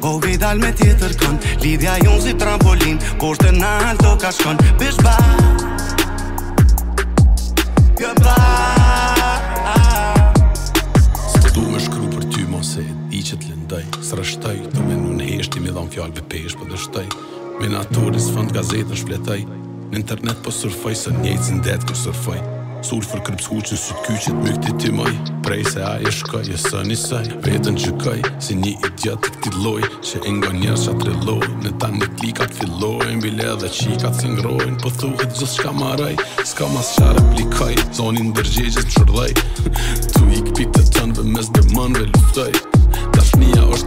O veç dal me tjetër kon Lidhja jonë si trampolin Kur nalt ka shkon Bish ba Gë ba Së të du me shkru për ty mo se Di që të lëndoj S'rreshtoj Tu menu n'heshtje Me i dhan fjalëve peshë Po dështoj Me natyrën sfond gazetën shfletoj Në internet po surfoj S'njejt si n'det kur surfoj Sulfur krip skuqen sytë kyçet Mykti tymoj Prej se ajo shkoj E s'e nisoj Vetën gjykoj Si nji idiot t'këtij lloj Që e ngon njerz ça trilloj N'tan klikat fillojn Bile dhe qikat si ngrojn Po thuhet gjithçka maroj Ska mas ça replikoj Zoni ndërgjegjes mshurdhoj Tu ik prej t'tonve Mes demonve luftoj Dashnia osht